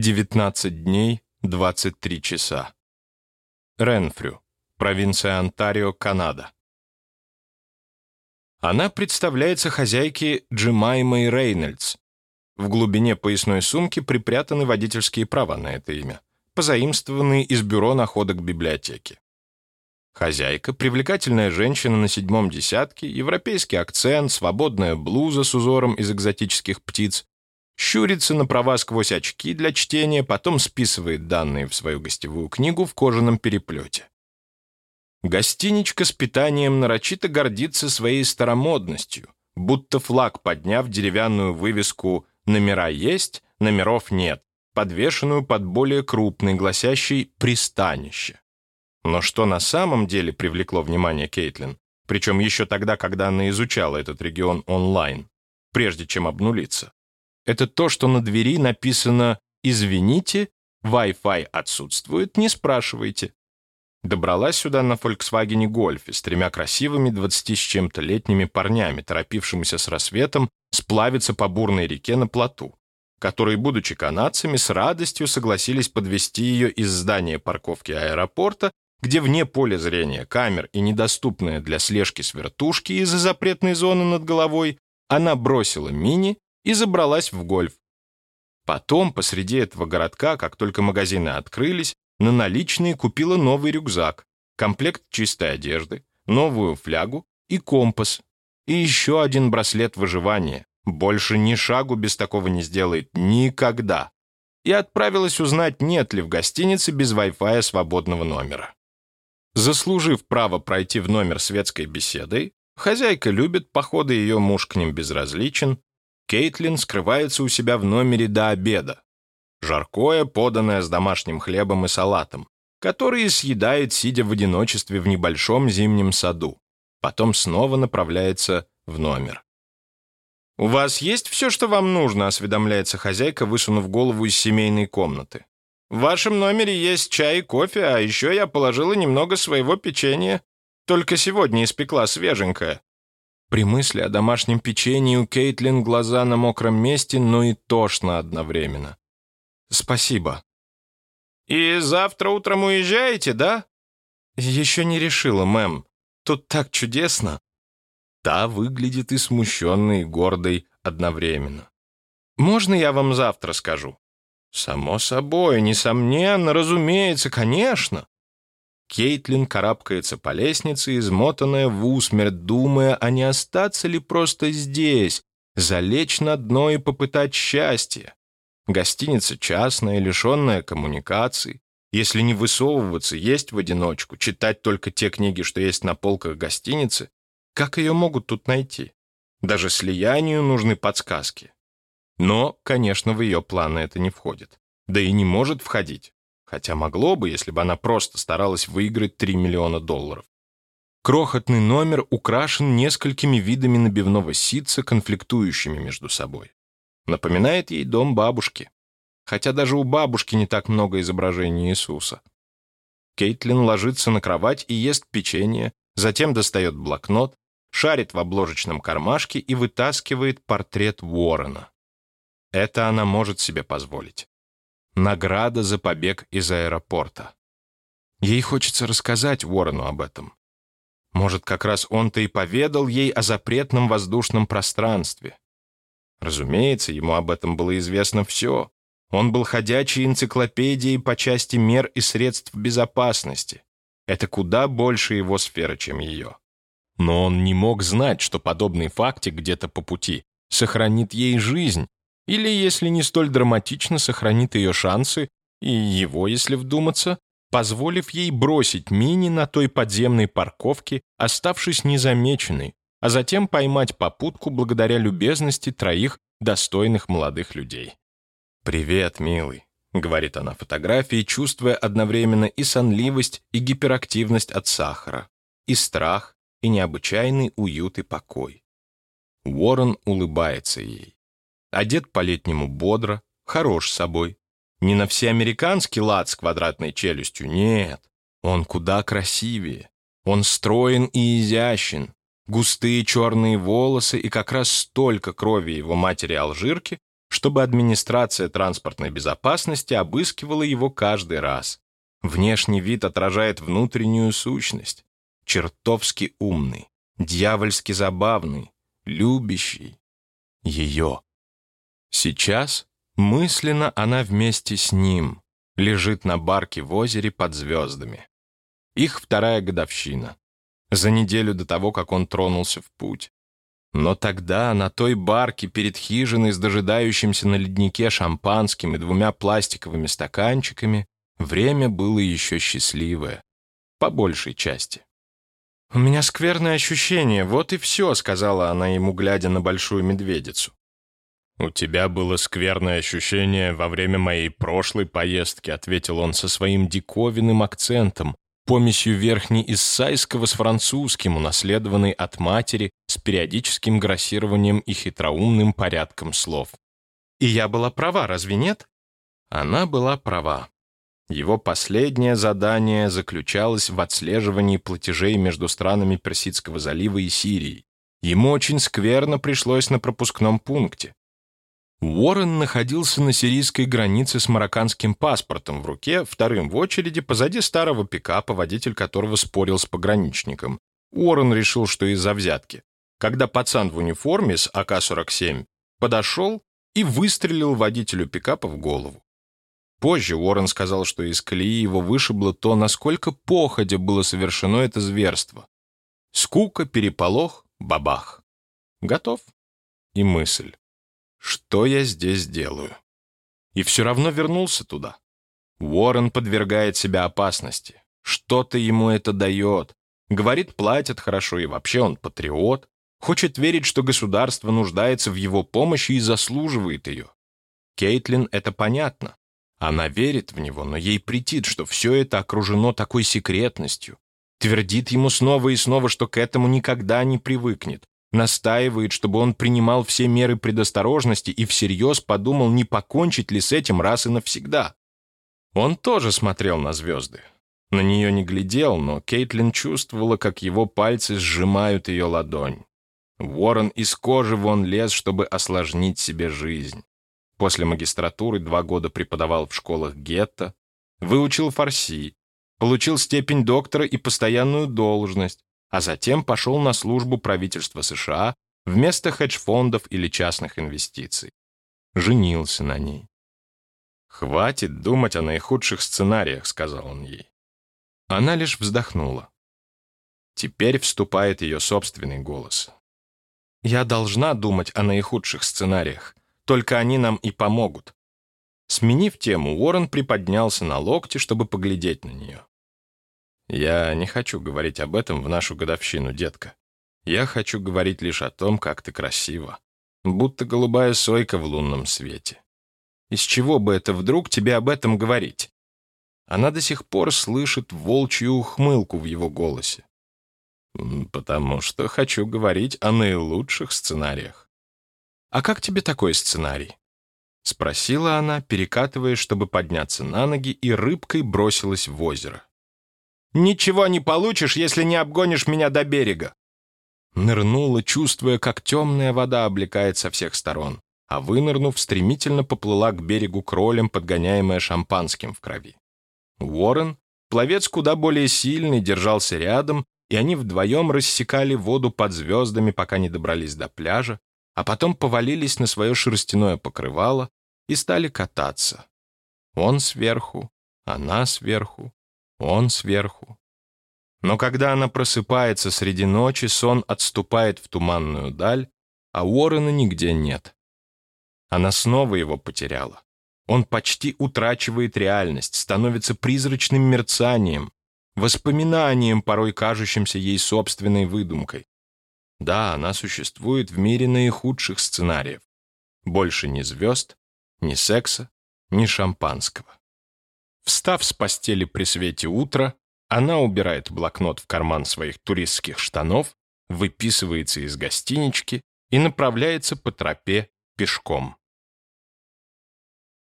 19 дней, 23 часа. Ренфрю, провинция Онтарио, Канада. Она представляется хозяйке Джимаймой Рейнольдс. В глубине поясной сумки припрятаны водительские права на это имя, позаимствованные из бюро находок библиотеки. Хозяйка, привлекательная женщина на седьмом десятке, европейский акцент, свободная блуза с узором из экзотических птиц, щурится на права сквозь очки для чтения, потом списывает данные в свою гостевую книгу в кожаном переплете. Гостиничка с питанием нарочито гордится своей старомодностью, будто флаг, подняв деревянную вывеску «Номера есть, номеров нет», подвешенную под более крупный, гласящий «Пристанище». Но что на самом деле привлекло внимание Кейтлин, причем еще тогда, когда она изучала этот регион онлайн, прежде чем обнулиться, это то, что на двери написано «Извините, Wi-Fi отсутствует, не спрашивайте». Добралась сюда на Volkswagen Гольфе с тремя красивыми 20 с чем-то летними парнями, торопившимися с рассветом сплавиться по бурной реке на плоту, которые, будучи канадцами, с радостью согласились подвести ее из здания парковки аэропорта, где вне поля зрения камер и недоступная для слежки с вертушки из-за запретной зоны над головой, она бросила мини и забралась в гольф. Потом, посреди этого городка, как только магазины открылись, на наличные купила новый рюкзак, комплект чистой одежды, новую флягу и компас. И еще один браслет выживания. Больше ни шагу без такого не сделает никогда. И отправилась узнать, нет ли в гостинице без Wi-Fi свободного номера. Заслужив право пройти в номер светской беседой, хозяйка любит походы, ее муж к ним безразличен, Кейтлин скрывается у себя в номере до обеда, Жаркое, поданное с домашним хлебом и салатом, который съедает, сидя в одиночестве в небольшом зимнем саду. Потом снова направляется в номер. «У вас есть все, что вам нужно?» — осведомляется хозяйка, высунув голову из семейной комнаты. «В вашем номере есть чай и кофе, а еще я положила немного своего печенья. Только сегодня испекла свеженькое». При мысли о домашнем печенье у Кейтлин глаза на мокром месте, но и тошно одновременно. «Спасибо». «И завтра утром уезжаете, да?» «Еще не решила, мэм. Тут так чудесно». Та выглядит и смущенной, и гордой одновременно. «Можно я вам завтра скажу?» «Само собой, несомненно, разумеется, конечно». Кейтлин карабкается по лестнице, измотанная в усмерть, думая, а не остаться ли просто здесь, залечь на дно и попытать счастье. Гостиница частная, лишенная коммуникаций. Если не высовываться, есть в одиночку, читать только те книги, что есть на полках гостиницы, как ее могут тут найти? Даже слиянию нужны подсказки. Но, конечно, в ее планы это не входит. Да и не может входить. Хотя могло бы, если бы она просто старалась выиграть 3 миллиона долларов. Крохотный номер украшен несколькими видами набивного ситца, конфликтующими между собой. Напоминает ей дом бабушки. Хотя даже у бабушки не так много изображений Иисуса. Кейтлин ложится на кровать и ест печенье, затем достает блокнот, шарит в обложечном кармашке и вытаскивает портрет Уоррена. Это она может себе позволить. Награда за побег из аэропорта. Ей хочется рассказать Уоррену об этом. Может, как раз он-то и поведал ей о запретном воздушном пространстве. Разумеется, ему об этом было известно все. Он был ходячей энциклопедией по части мер и средств безопасности. Это куда больше его сферы, чем ее. Но он не мог знать, что подобный фактик где-то по пути сохранит ей жизнь, или, если не столь драматично, сохранит ее шансы, и его, если вдуматься, позволив ей бросить мини на той подземной парковке, оставшись незамеченной, а затем поймать попутку благодаря любезности троих достойных молодых людей. «Привет, милый», — говорит она фотографии, чувствуя одновременно и сонливость, и гиперактивность от сахара, и страх, и необычайный уют и покой. Уоррен улыбается ей. Одет по-летнему бодро, хорош собой. Не на всеамериканский лад с квадратной челюстью, нет. Он куда красивее. Он строен и изящен, густые черные волосы и как раз столько крови его матери-алжирки, чтобы администрация транспортной безопасности обыскивала его каждый раз. Внешний вид отражает внутреннюю сущность. Чертовски умный, дьявольски забавный, любящий. Ее. Сейчас мысленно она вместе с ним лежит на барке в озере под звездами. Их вторая годовщина. За неделю до того, как он тронулся в путь. Но тогда на той барке перед хижиной с дожидающимся на леднике шампанским и двумя пластиковыми стаканчиками время было еще счастливое. По большей части. «У меня скверное ощущение, вот и все», — сказала она ему, глядя на большую медведицу. «У тебя было скверное ощущение во время моей прошлой поездки», — ответил он со своим диковинным акцентом, помесью верхнеиссайского с французским, унаследованной от матери, с периодическим грассированием и хитроумным порядком слов. «И я была права, разве нет?» Она была права. Его последнее задание заключалось в отслеживании платежей между странами Персидского залива и Сирией. Ему очень скверно пришлось на пропускном пункте. Уоррен находился на сирийской границе с марокканским паспортом в руке, вторым в очереди, позади старого пикапа, водитель которого спорил с пограничником. Уоррен решил, что из-за взятки. Когда пацан в униформе с АК-47 подошел и выстрелил водителю пикапа в голову. Позже Уоррен сказал, что из колеи его вышибло то, насколько походя было совершено это зверство. Скука, переполох, бабах. Готов. И мысль. Что я здесь делаю? И все равно вернулся туда. Уоррен подвергает себя опасности. Что-то ему это дает. Говорит, платят хорошо, и вообще он патриот. Хочет верить, что государство нуждается в его помощи и заслуживает ее. Кейтлин это понятно. Она верит в него, но ей претит, что все это окружено такой секретностью. Твердит ему снова и снова, что к этому никогда не привыкнет. Настаивает, чтобы он принимал все меры предосторожности и всерьез подумал, не покончить ли с этим раз и навсегда. Он тоже смотрел на звезды. На нее не глядел, но Кейтлин чувствовала, как его пальцы сжимают ее ладонь. Уоррен из кожи вон лез, чтобы осложнить себе жизнь. После магистратуры два года преподавал в школах гетто, выучил фарси, получил степень доктора и постоянную должность, а затем пошел на службу правительства США вместо хедж-фондов или частных инвестиций. Женился на ней. «Хватит думать о наихудших сценариях», — сказал он ей. Она лишь вздохнула. Теперь вступает ее собственный голос. «Я должна думать о наихудших сценариях. Только они нам и помогут». Сменив тему, Уоррен приподнялся на локте, чтобы поглядеть на нее. Я не хочу говорить об этом в нашу годовщину, детка. Я хочу говорить лишь о том, как ты красива. Будто голубая сойка в лунном свете. Из чего бы это вдруг тебе об этом говорить? Она до сих пор слышит волчью ухмылку в его голосе. Потому что хочу говорить о наилучших сценариях. А как тебе такой сценарий? Спросила она, перекатываясь, чтобы подняться на ноги, и рыбкой бросилась в озеро. Ничего не получишь, если не обгонишь меня до берега. Нырнула, чувствуя, как темная вода облекает со всех сторон, а вынырнув, стремительно поплыла к берегу кролем, подгоняемая шампанским в крови. Уоррен, пловец куда более сильный, держался рядом, и они вдвоем рассекали воду под звездами, пока не добрались до пляжа, а потом повалились на свое шерстяное покрывало и стали кататься. Он сверху, она сверху, он сверху. Но когда она просыпается среди ночи, сон отступает в туманную даль, а Уоррена нигде нет. Она снова его потеряла. Он почти утрачивает реальность, становится призрачным мерцанием, воспоминанием, порой кажущимся ей собственной выдумкой. Да, она существует в мире наихудших сценариев. Больше ни звезд, ни секса, ни шампанского. Встав с постели при свете утра, она убирает блокнот в карман своих туристских штанов, выписывается из гостинички и направляется по тропе пешком.